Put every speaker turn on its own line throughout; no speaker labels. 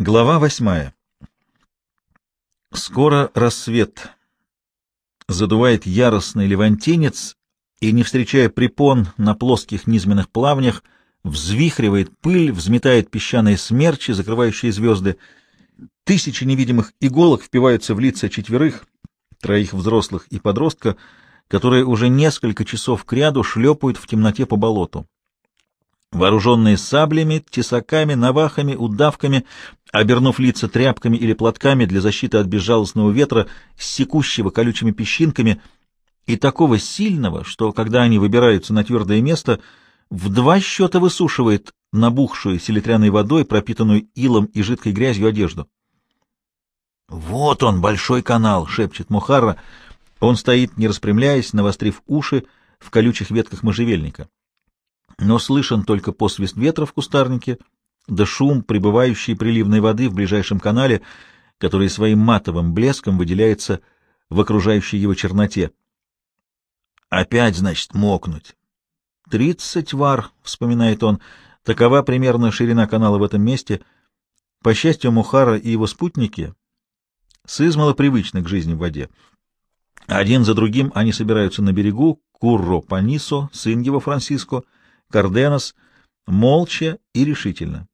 Глава восьмая. Скоро рассвет. Задувает яростный левантинец и, не встречая препон на плоских низменных плавнях, взвихривает пыль, взметает песчаные смерчи, закрывающие звезды. Тысячи невидимых иголок впиваются в лица четверых, троих взрослых и подростка, которые уже несколько часов кряду шлепают в темноте по болоту. Вооруженные саблями, тесаками, навахами, удавками, обернув лица тряпками или платками для защиты от безжалостного ветра, секущего колючими песчинками, и такого сильного, что, когда они выбираются на твердое место, в два счета высушивает набухшую селитряной водой, пропитанную илом и жидкой грязью одежду. «Вот он, большой канал!» — шепчет Мухарра. Он стоит, не распрямляясь, навострив уши в колючих ветках можжевельника но слышен только посвист ветра в кустарнике, да шум прибывающей приливной воды в ближайшем канале, который своим матовым блеском выделяется в окружающей его черноте. Опять, значит, мокнуть. Тридцать вар, — вспоминает он, — такова примерно ширина канала в этом месте. По счастью, Мухара и его спутники сызмало привычны к жизни в воде. Один за другим они собираются на берегу, Курро Панисо, сын его Франциско — Карденос молча и решительно.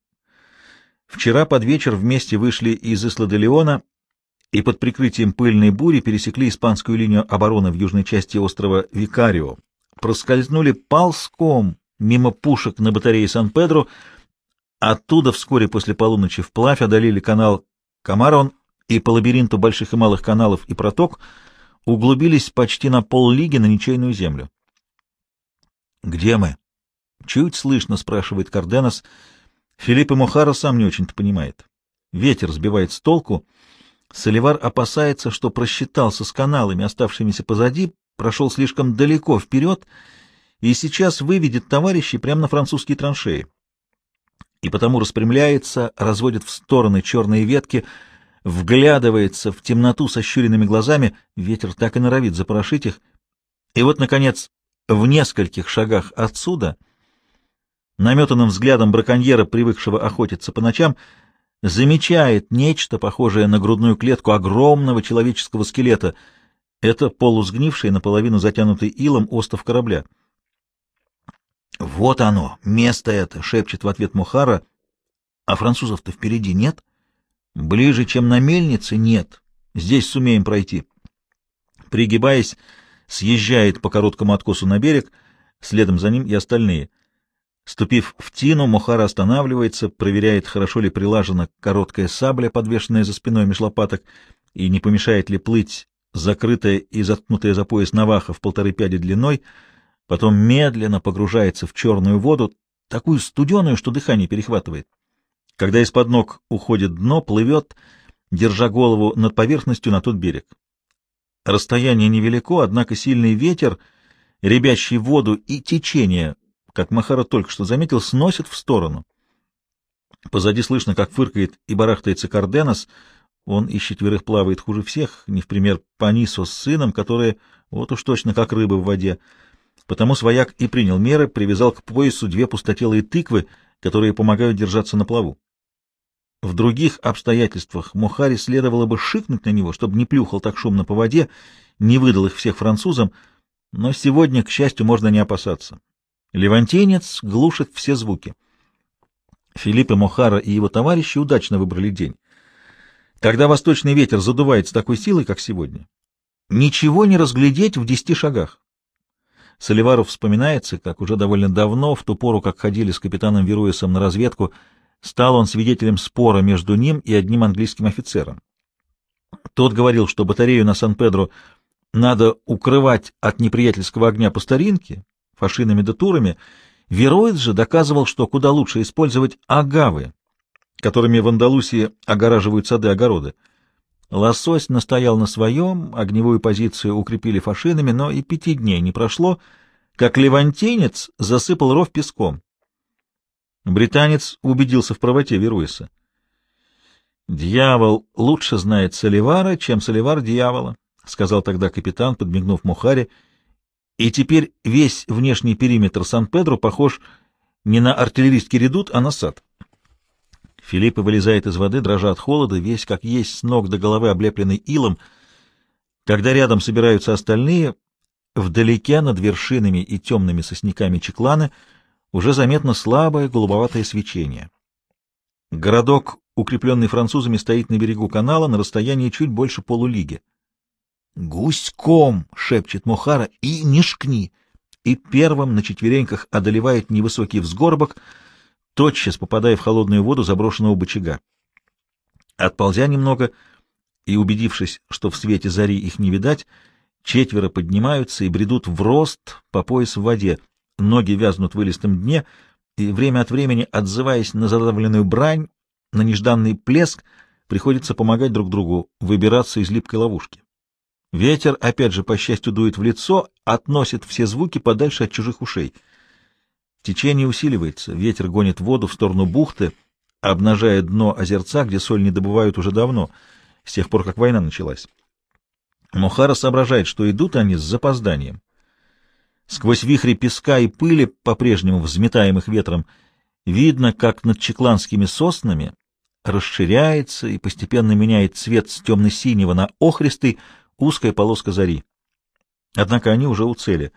Вчера под вечер вместе вышли из Исла-де-Леона и под прикрытием пыльной бури пересекли испанскую линию обороны в южной части острова Викарио, проскользнули ползком мимо пушек на батарее Сан-Педро, оттуда вскоре после полуночи вплавь одолели канал Камарон и по лабиринту больших и малых каналов и проток углубились почти на поллиги на ничейную землю. «Где мы?» Чуть слышно, спрашивает Карденос. Филипп и Мухара сам не очень-то понимает. Ветер сбивает с толку. Соливар опасается, что просчитался с каналами, оставшимися позади, прошел слишком далеко вперед и сейчас выведет товарищей прямо на французские траншеи. И потому распрямляется, разводит в стороны черные ветки, вглядывается в темноту со щуренными глазами, ветер так и норовит запорошить их. И вот, наконец, в нескольких шагах отсюда — наметанным взглядом браконьера, привыкшего охотиться по ночам, замечает нечто похожее на грудную клетку огромного человеческого скелета. Это полусгнивший, наполовину затянутый илом остов корабля. «Вот оно, место это!» — шепчет в ответ Мухара. «А французов-то впереди нет? Ближе, чем на мельнице, нет. Здесь сумеем пройти». Пригибаясь, съезжает по короткому откосу на берег, следом за ним и остальные — Ступив в тину, Мухара останавливается, проверяет, хорошо ли прилажена короткая сабля, подвешенная за спиной меж лопаток, и не помешает ли плыть закрытая и заткнутая за пояс наваха в полторы пяди длиной, потом медленно погружается в черную воду, такую студеную, что дыхание перехватывает. Когда из-под ног уходит дно, плывет, держа голову над поверхностью на тот берег. Расстояние невелико, однако сильный ветер, ребящий воду и течение как Махара только что заметил, сносит в сторону. Позади слышно, как фыркает и барахтается Карденос. Он из четверых плавает хуже всех, не в пример Панисо с сыном, которые вот уж точно как рыбы в воде. Потому свояк и принял меры, привязал к поясу две пустотелые тыквы, которые помогают держаться на плаву. В других обстоятельствах Мухари следовало бы шикнуть на него, чтобы не плюхал так шумно по воде, не выдал их всех французам, но сегодня, к счастью, можно не опасаться. Левантинец глушит все звуки. Филипп и Мохара и его товарищи удачно выбрали день. Когда восточный ветер задувает с такой силой, как сегодня, ничего не разглядеть в десяти шагах. Соливаров вспоминается, как уже довольно давно, в ту пору, как ходили с капитаном Веруесом на разведку, стал он свидетелем спора между ним и одним английским офицером. Тот говорил, что батарею на Сан-Педро надо укрывать от неприятельского огня по старинке, фашинами да турами, Вероид же доказывал, что куда лучше использовать агавы, которыми в Андалусии огораживают сады-огороды. Лосось настоял на своем, огневую позицию укрепили фашинами, но и пяти дней не прошло, как левантинец засыпал ров песком. Британец убедился в правоте Веруиса. «Дьявол лучше знает Соливара, чем Соливар дьявола», — сказал тогда капитан, подмигнув Мухаре, — и теперь весь внешний периметр Сан-Педро похож не на артиллерийский редут, а на сад. Филиппа вылезает из воды, дрожа от холода, весь как есть с ног до головы облепленный илом. Когда рядом собираются остальные, вдалеке над вершинами и темными сосняками Чекланы уже заметно слабое голубоватое свечение. Городок, укрепленный французами, стоит на берегу канала на расстоянии чуть больше полулиги. «Гуськом!» — шепчет Мухара, — «и не шкни!» И первым на четвереньках одолевает невысокий взгорбок, тотчас попадая в холодную воду заброшенного бочага. Отползя немного и убедившись, что в свете зари их не видать, четверо поднимаются и бредут в рост по пояс в воде, ноги вязнут в вылистом дне — и время от времени, отзываясь на задавленную брань, на нежданный плеск, приходится помогать друг другу выбираться из липкой ловушки. Ветер, опять же, по счастью, дует в лицо, относит все звуки подальше от чужих ушей. Течение усиливается, ветер гонит воду в сторону бухты, обнажая дно озерца, где соль не добывают уже давно, с тех пор, как война началась. Мохара соображает, что идут они с запозданием. Сквозь вихри песка и пыли, по-прежнему взметаемых ветром, видно, как над чекланскими соснами расширяется и постепенно меняет цвет с темно-синего на охристый узкая полоска зари. Однако они уже у цели.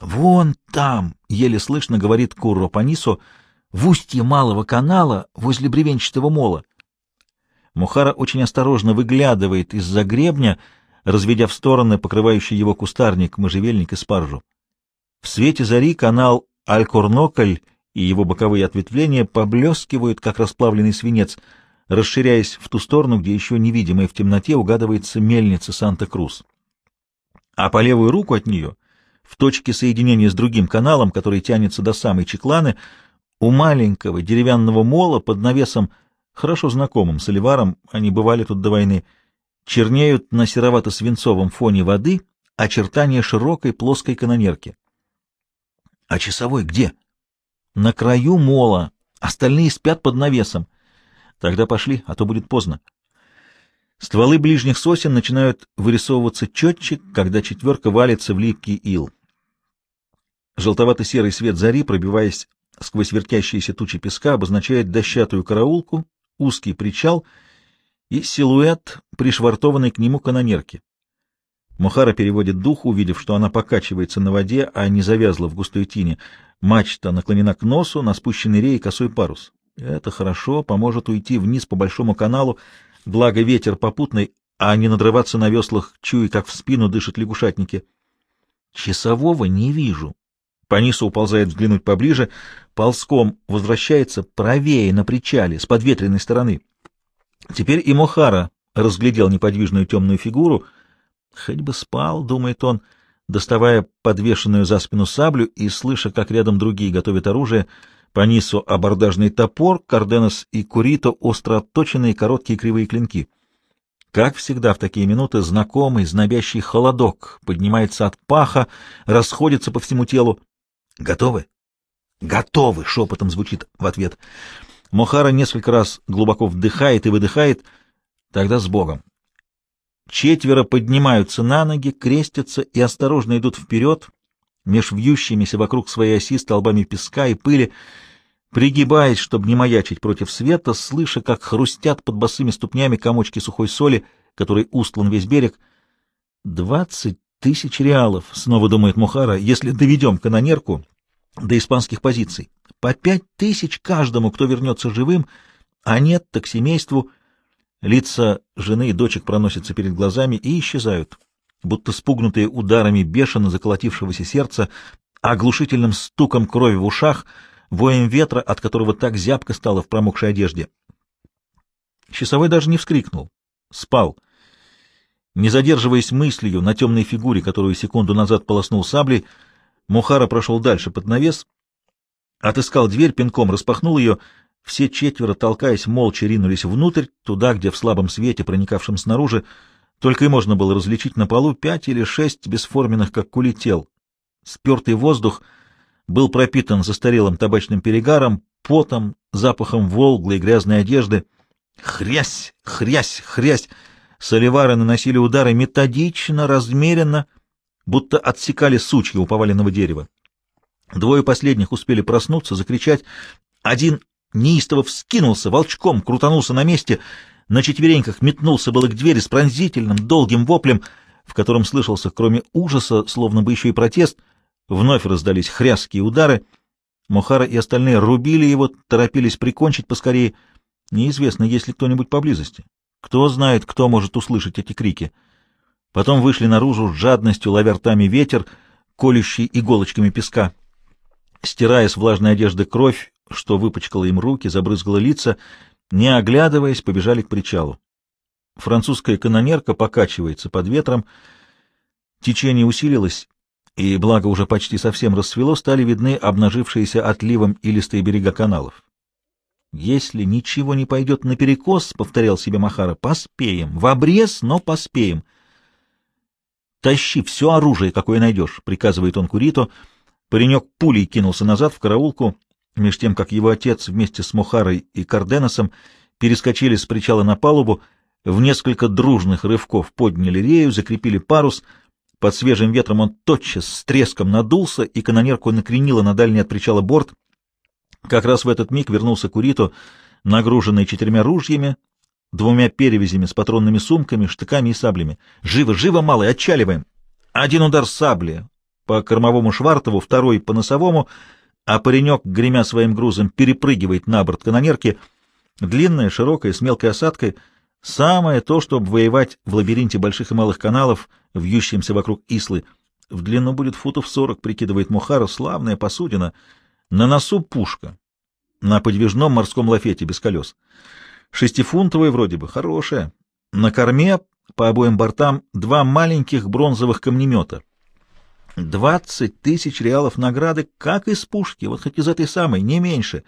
«Вон там!» — еле слышно говорит Курро Панисо, в устье малого канала возле бревенчатого мола. Мухара очень осторожно выглядывает из-за гребня, разведя в стороны покрывающий его кустарник, можжевельник и спаржу. В свете зари канал Аль-Корнокль и его боковые ответвления поблескивают, как расплавленный свинец, расширяясь в ту сторону, где еще невидимая в темноте угадывается мельница Санта-Крус. А по левую руку от нее, в точке соединения с другим каналом, который тянется до самой Чекланы, у маленького деревянного мола под навесом, хорошо знакомым с Оливаром, они бывали тут до войны, чернеют на серовато-свинцовом фоне воды очертания широкой плоской канонерки. А часовой где? На краю мола. Остальные спят под навесом. Тогда пошли, а то будет поздно. Стволы ближних сосен начинают вырисовываться четче, когда четверка валится в липкий ил. Желтовато-серый свет зари, пробиваясь сквозь вертящиеся тучи песка, обозначает дощатую караулку, узкий причал и силуэт, пришвартованный к нему канонерки. Мухара переводит дух, увидев, что она покачивается на воде, а не завязла в густой тине. Мачта наклонена к носу, на спущенный рей косой парус. Это хорошо, поможет уйти вниз по большому каналу, благо ветер попутный, а не надрываться на веслах, чуя, как в спину дышат лягушатники. Часового не вижу. Паниса уползает взглянуть поближе, ползком возвращается правее на причале, с подветренной стороны. Теперь и Мохара разглядел неподвижную темную фигуру — Хоть бы спал, думает он, доставая подвешенную за спину саблю и слыша, как рядом другие готовят оружие, по нису абордажный топор, карденос и курито остро отточенные короткие кривые клинки. Как всегда в такие минуты знакомый, знобящий холодок поднимается от паха, расходится по всему телу. «Готовы?» «Готовы!» — шепотом звучит в ответ. Мохара несколько раз глубоко вдыхает и выдыхает, тогда с Богом. Четверо поднимаются на ноги, крестятся и осторожно идут вперед, меж вьющимися вокруг своей оси столбами песка и пыли, пригибаясь, чтобы не маячить против света, слыша, как хрустят под босыми ступнями комочки сухой соли, который устлан весь берег. «Двадцать тысяч реалов», — снова думает Мухара, — «если доведем канонерку до испанских позиций. По пять тысяч каждому, кто вернется живым, а нет, так семейству — Лица жены и дочек проносятся перед глазами и исчезают, будто спугнутые ударами бешено заколотившегося сердца, оглушительным стуком крови в ушах, воем ветра, от которого так зябко стало в промокшей одежде. Часовой даже не вскрикнул. Спал. Не задерживаясь мыслью на темной фигуре, которую секунду назад полоснул саблей, Мухара прошел дальше под навес, отыскал дверь, пинком распахнул ее — все четверо, толкаясь, молча ринулись внутрь, туда, где в слабом свете, проникавшем снаружи, только и можно было различить на полу пять или шесть бесформенных, как кули, тел. Спертый воздух был пропитан застарелым табачным перегаром, потом, запахом волглой грязной одежды. Хрясь, хрясь, хрясь! Соливары наносили удары методично, размеренно, будто отсекали сучья у поваленного дерева. Двое последних успели проснуться, закричать. Один неистово вскинулся, волчком крутанулся на месте, на четвереньках метнулся было к двери с пронзительным, долгим воплем, в котором слышался, кроме ужаса, словно бы еще и протест, вновь раздались хряские удары. Мохара и остальные рубили его, торопились прикончить поскорее. Неизвестно, есть ли кто-нибудь поблизости. Кто знает, кто может услышать эти крики. Потом вышли наружу с жадностью, ловя ртами ветер, колющий иголочками песка. Стирая с влажной одежды кровь, что выпачкала им руки, забрызгала лица, не оглядываясь, побежали к причалу. Французская канонерка покачивается под ветром. Течение усилилось, и, благо уже почти совсем рассвело, стали видны обнажившиеся отливом илистые берега каналов. «Если ничего не пойдет наперекос, — повторял себе Махара, — поспеем. В обрез, но поспеем». «Тащи все оружие, какое найдешь», — приказывает он Курито. Паренек пулей кинулся назад в караулку, меж тем, как его отец вместе с Мухарой и Карденосом перескочили с причала на палубу, в несколько дружных рывков подняли рею, закрепили парус. Под свежим ветром он тотчас с треском надулся, и канонерку накренило на дальний от причала борт. Как раз в этот миг вернулся Курито, нагруженный четырьмя ружьями, двумя перевязями с патронными сумками, штыками и саблями. «Живо, живо, малый, отчаливаем!» Один удар сабли по кормовому Швартову, второй по носовому, а паренек, гремя своим грузом, перепрыгивает на борт канонерки. Длинная, широкая, с мелкой осадкой — Самое то, чтобы воевать в лабиринте больших и малых каналов, вьющимся вокруг Ислы. В длину будет футов сорок, прикидывает Мухара, славная посудина. На носу пушка. На подвижном морском лафете без колес. Шестифунтовая вроде бы, хорошая. На корме по обоим бортам два маленьких бронзовых камнемета. Двадцать тысяч реалов награды, как из пушки, вот хоть из этой самой, не меньше,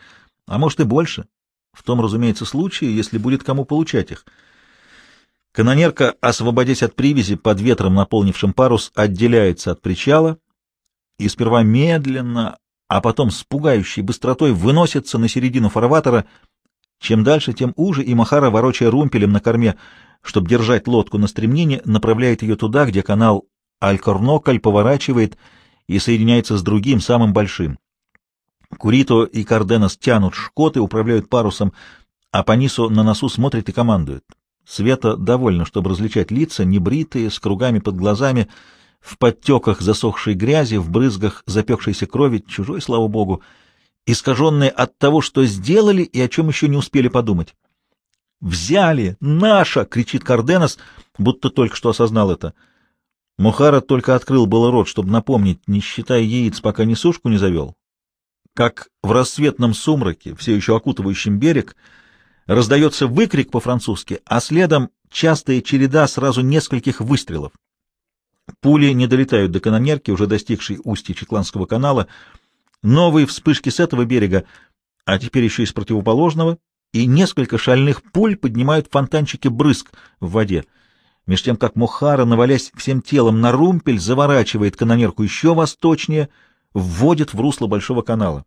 а может и больше. В том, разумеется, случае, если будет кому получать их. Канонерка, освободясь от привязи под ветром, наполнившим парус, отделяется от причала и сперва медленно, а потом с пугающей быстротой выносится на середину фарватера. Чем дальше, тем уже, и Махара, ворочая румпелем на корме, чтобы держать лодку на стремнине, направляет ее туда, где канал Аль-Корнокаль поворачивает и соединяется с другим, самым большим. Курито и Карденос тянут шкоты, управляют парусом, а Панису на носу смотрит и командует. Света довольно, чтобы различать лица, небритые, с кругами под глазами, в подтеках засохшей грязи, в брызгах запекшейся крови, чужой, слава богу, искаженные от того, что сделали и о чем еще не успели подумать. «Взяли! Наша!» — кричит Карденос, будто только что осознал это. Мухара только открыл было рот, чтобы напомнить, не считая яиц, пока несушку не завел, как в рассветном сумраке, все еще окутывающем берег, раздается выкрик по-французски, а следом частая череда сразу нескольких выстрелов. Пули не долетают до канонерки, уже достигшей устья Чекланского канала. Новые вспышки с этого берега, а теперь еще и с противоположного, и несколько шальных пуль поднимают фонтанчики брызг в воде. Меж тем, как Мухара, навалясь всем телом на румпель, заворачивает канонерку еще восточнее — вводит в русло большого канала.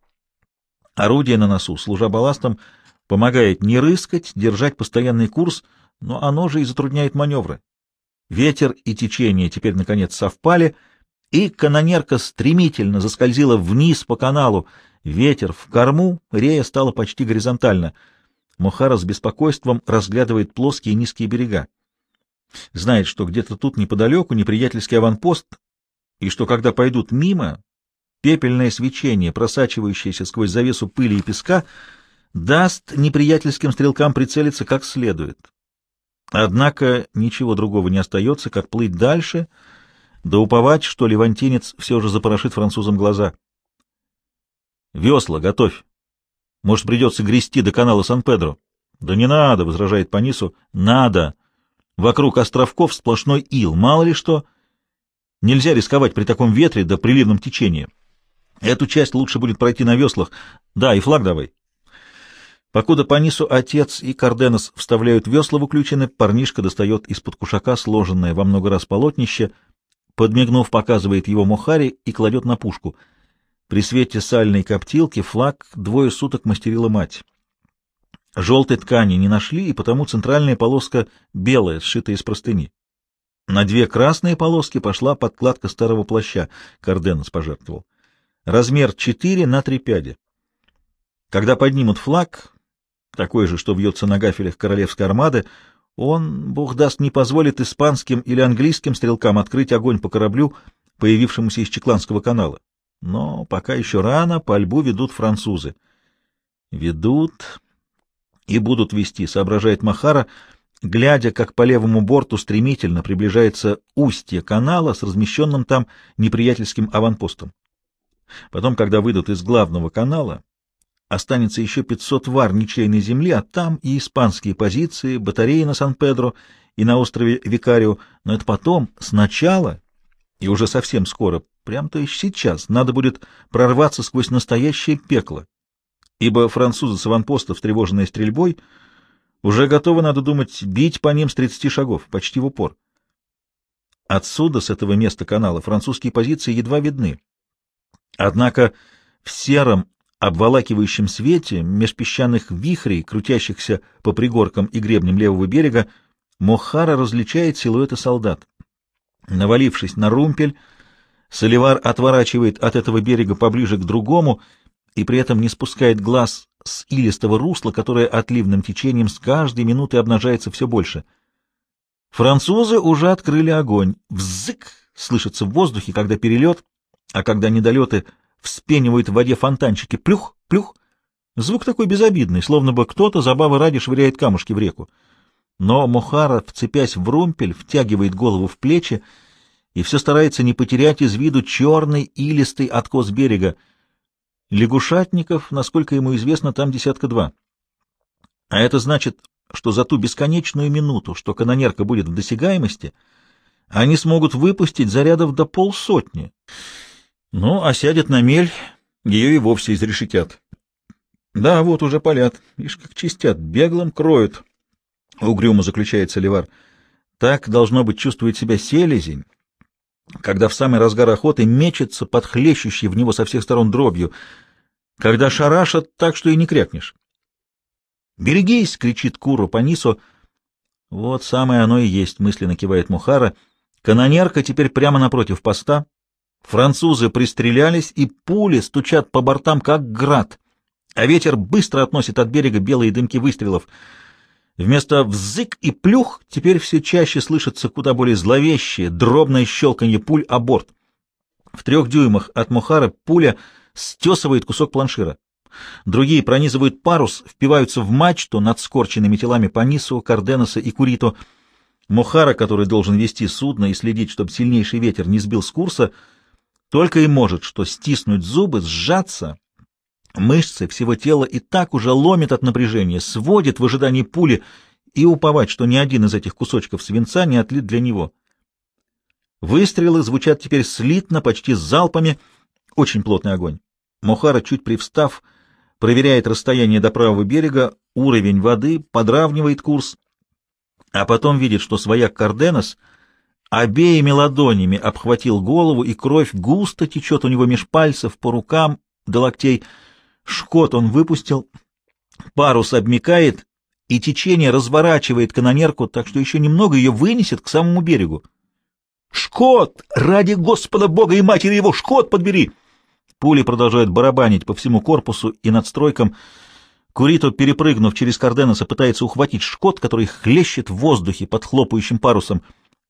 Орудие на носу, служа балластом, помогает не рыскать, держать постоянный курс, но оно же и затрудняет маневры. Ветер и течение теперь, наконец, совпали, и канонерка стремительно заскользила вниз по каналу. Ветер в корму, рея стала почти горизонтально. Мухара с беспокойством разглядывает плоские низкие берега. Знает, что где-то тут неподалеку неприятельский аванпост, и что когда пойдут мимо, Пепельное свечение, просачивающееся сквозь завесу пыли и песка, даст неприятельским стрелкам прицелиться как следует. Однако ничего другого не остается, как плыть дальше, да уповать, что левантинец все же запорошит французам глаза. «Весла готовь! Может, придется грести до канала Сан-Педро?» «Да не надо!» — возражает Панису. «Надо! Вокруг островков сплошной ил, мало ли что. Нельзя рисковать при таком ветре да приливном течении». Эту часть лучше будет пройти на веслах. Да, и флаг давай. Покуда по нису отец и Карденос вставляют весла в уключены, парнишка достает из-под кушака сложенное во много раз полотнище, подмигнув, показывает его Мохари и кладет на пушку. При свете сальной коптилки флаг двое суток мастерила мать. Желтой ткани не нашли, и потому центральная полоска белая, сшитая из простыни. На две красные полоски пошла подкладка старого плаща, Карденос пожертвовал. Размер 4 на 3 пяди. Когда поднимут флаг, такой же, что вьется на гафелях королевской армады, он, бог даст, не позволит испанским или английским стрелкам открыть огонь по кораблю, появившемуся из Чекланского канала. Но пока еще рано, по льбу ведут французы. Ведут и будут вести, соображает Махара, глядя, как по левому борту стремительно приближается устье канала с размещенным там неприятельским аванпостом. Потом, когда выйдут из главного канала, останется еще 500 вар ничейной земли, а там и испанские позиции, батареи на Сан-Педро и на острове Викарио, но это потом, сначала и уже совсем скоро, прям то есть сейчас, надо будет прорваться сквозь настоящее пекло, ибо французы с аванпоста, встревоженные стрельбой, уже готовы, надо думать, бить по ним с 30 шагов, почти в упор. Отсюда, с этого места канала, французские позиции едва видны. Однако в сером, обволакивающем свете, меж песчаных вихрей, крутящихся по пригоркам и гребням левого берега, Мохара различает силуэты солдат. Навалившись на румпель, Соливар отворачивает от этого берега поближе к другому и при этом не спускает глаз с илистого русла, которое отливным течением с каждой минуты обнажается все больше. Французы уже открыли огонь. Взык! Слышится в воздухе, когда перелет, а когда недолеты вспенивают в воде фонтанчики. Плюх! Плюх! Звук такой безобидный, словно бы кто-то забавы ради швыряет камушки в реку. Но Мохара, вцепясь в румпель, втягивает голову в плечи и все старается не потерять из виду черный илистый откос берега. Лягушатников, насколько ему известно, там десятка два. А это значит, что за ту бесконечную минуту, что канонерка будет в досягаемости, они смогут выпустить зарядов до полсотни. Ну, а сядет на мель, ее и вовсе изрешетят. Да, вот уже палят, ишь как чистят, беглым кроют. Угрюмо заключается Ливар. Так, должно быть, чувствует себя селезень, когда в самый разгар охоты мечется под хлещущей в него со всех сторон дробью, когда шарашат так, что и не крякнешь. «Берегись!» — кричит Куру по нису. «Вот самое оно и есть», — мысленно кивает Мухара. «Канонерка теперь прямо напротив поста. Французы пристрелялись, и пули стучат по бортам, как град, а ветер быстро относит от берега белые дымки выстрелов». Вместо «взык» и «плюх» теперь все чаще слышится куда более зловещее, дробное щелканье пуль о борт. В трех дюймах от Мухара пуля стесывает кусок планшира. Другие пронизывают парус, впиваются в мачту над скорченными телами Панису, Карденоса и Курито. Мухара, который должен вести судно и следить, чтобы сильнейший ветер не сбил с курса, только и может что стиснуть зубы, сжаться Мышцы всего тела и так уже ломит от напряжения, сводит в ожидании пули и уповать, что ни один из этих кусочков свинца не отлит для него. Выстрелы звучат теперь слитно, почти с залпами. Очень плотный огонь. Мохара, чуть привстав, проверяет расстояние до правого берега, уровень воды, подравнивает курс, а потом видит, что свояк Карденос обеими ладонями обхватил голову, и кровь густо течет у него меж пальцев, по рукам до локтей — Шкот он выпустил, парус обмикает, и течение разворачивает канонерку, так что еще немного ее вынесет к самому берегу. «Шкот! Ради Господа Бога и Матери его! Шкот подбери!» Пули продолжают барабанить по всему корпусу и надстройкам. Курито, перепрыгнув через Карденоса, пытается ухватить шкот, который хлещет в воздухе под хлопающим парусом.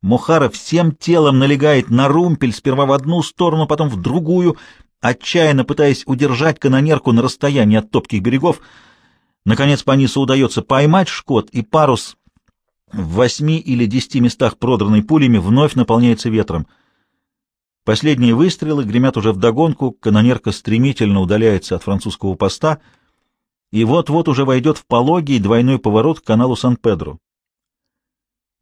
Мохара всем телом налегает на румпель, сперва в одну сторону, потом в другую — отчаянно пытаясь удержать канонерку на расстоянии от топких берегов. Наконец Панису удается поймать шкот, и парус в восьми или десяти местах, продранный пулями, вновь наполняется ветром. Последние выстрелы гремят уже вдогонку, канонерка стремительно удаляется от французского поста и вот-вот уже войдет в пологий двойной поворот к каналу Сан-Педро.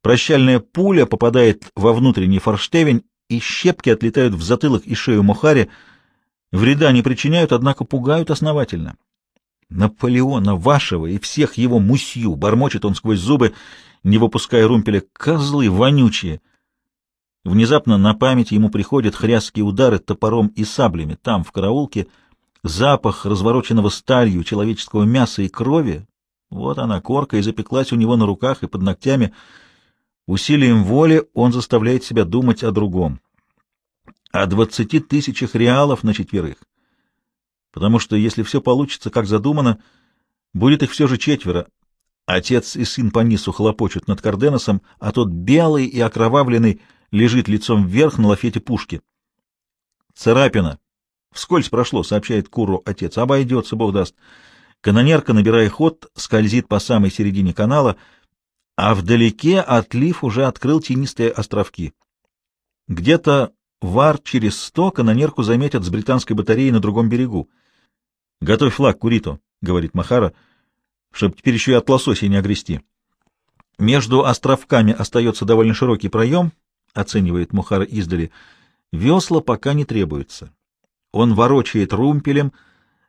Прощальная пуля попадает во внутренний форштевень, и щепки отлетают в затылок и шею Мухари, Вреда не причиняют, однако пугают основательно. Наполеона вашего и всех его мусью, бормочет он сквозь зубы, не выпуская румпеля, козлы вонючие. Внезапно на память ему приходят хряские удары топором и саблями. Там, в караулке, запах развороченного сталью человеческого мяса и крови. Вот она, корка, и запеклась у него на руках и под ногтями. Усилием воли он заставляет себя думать о другом о двадцати тысячах реалов на четверых. потому что, если все получится, как задумано, будет их все же четверо. Отец и сын по низу хлопочут над Карденосом, а тот белый и окровавленный лежит лицом вверх на лафете пушки. «Царапина!» «Вскользь прошло», — сообщает Куру отец. «Обойдется, бог даст». Канонерка, набирая ход, скользит по самой середине канала, а вдалеке отлив уже открыл тенистые островки. Где-то вар через сто канонерку заметят с британской батареи на другом берегу. — Готовь флаг, Курито, — говорит Махара, — чтобы теперь еще и от лосося не огрести. Между островками остается довольно широкий проем, — оценивает Мухара издали. Весла пока не требуется. Он ворочает румпелем,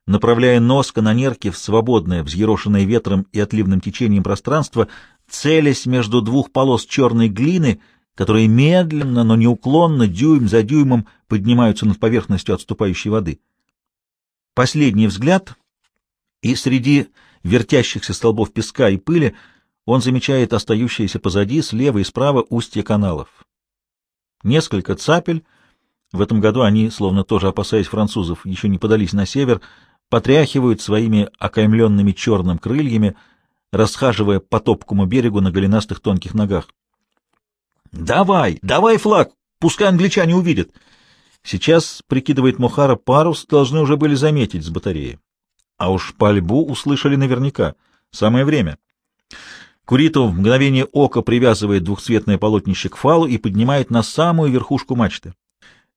направляя нос канонерки в свободное, взъерошенное ветром и отливным течением пространство, целясь между двух полос черной глины — которые медленно, но неуклонно, дюйм за дюймом поднимаются над поверхностью отступающей воды. Последний взгляд, и среди вертящихся столбов песка и пыли он замечает остающиеся позади, слева и справа устья каналов. Несколько цапель, в этом году они, словно тоже опасаясь французов, еще не подались на север, потряхивают своими окаймленными черным крыльями, расхаживая по топкому берегу на голенастых тонких ногах. «Давай, давай флаг, пускай англичане увидят!» Сейчас, прикидывает Мухара, парус должны уже были заметить с батареи. А уж пальбу услышали наверняка. Самое время. Курито в мгновение ока привязывает двухцветное полотнище к фалу и поднимает на самую верхушку мачты.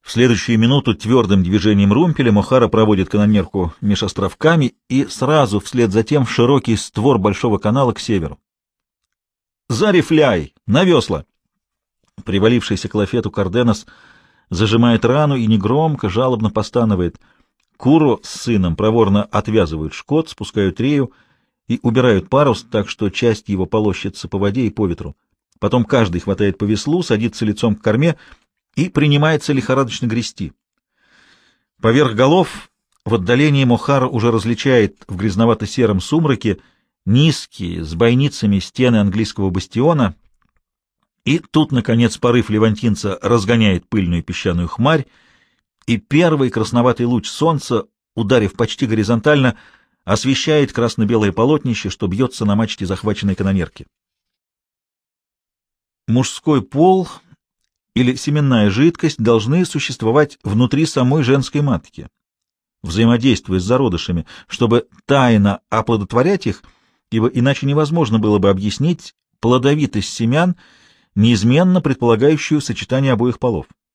В следующую минуту твердым движением румпеля Мухара проводит канонерку меж островками и сразу вслед за тем широкий створ большого канала к северу. «Зарифляй! На весла!» Привалившийся к лафету Карденос зажимает рану и негромко, жалобно постанывает. Куро с сыном проворно отвязывают шкот, спускают рею и убирают парус, так что часть его полощется по воде и по ветру. Потом каждый хватает по веслу, садится лицом к корме и принимается лихорадочно грести. Поверх голов в отдалении Мохара уже различает в грязновато-сером сумраке низкие, с бойницами стены английского бастиона — и тут, наконец, порыв левантинца разгоняет пыльную песчаную хмарь, и первый красноватый луч солнца, ударив почти горизонтально, освещает красно-белое полотнище, что бьется на мачте захваченной канонерки. Мужской пол или семенная жидкость должны существовать внутри самой женской матки, взаимодействуя с зародышами, чтобы тайно оплодотворять их, ибо иначе невозможно было бы объяснить плодовитость семян неизменно предполагающую сочетание обоих полов.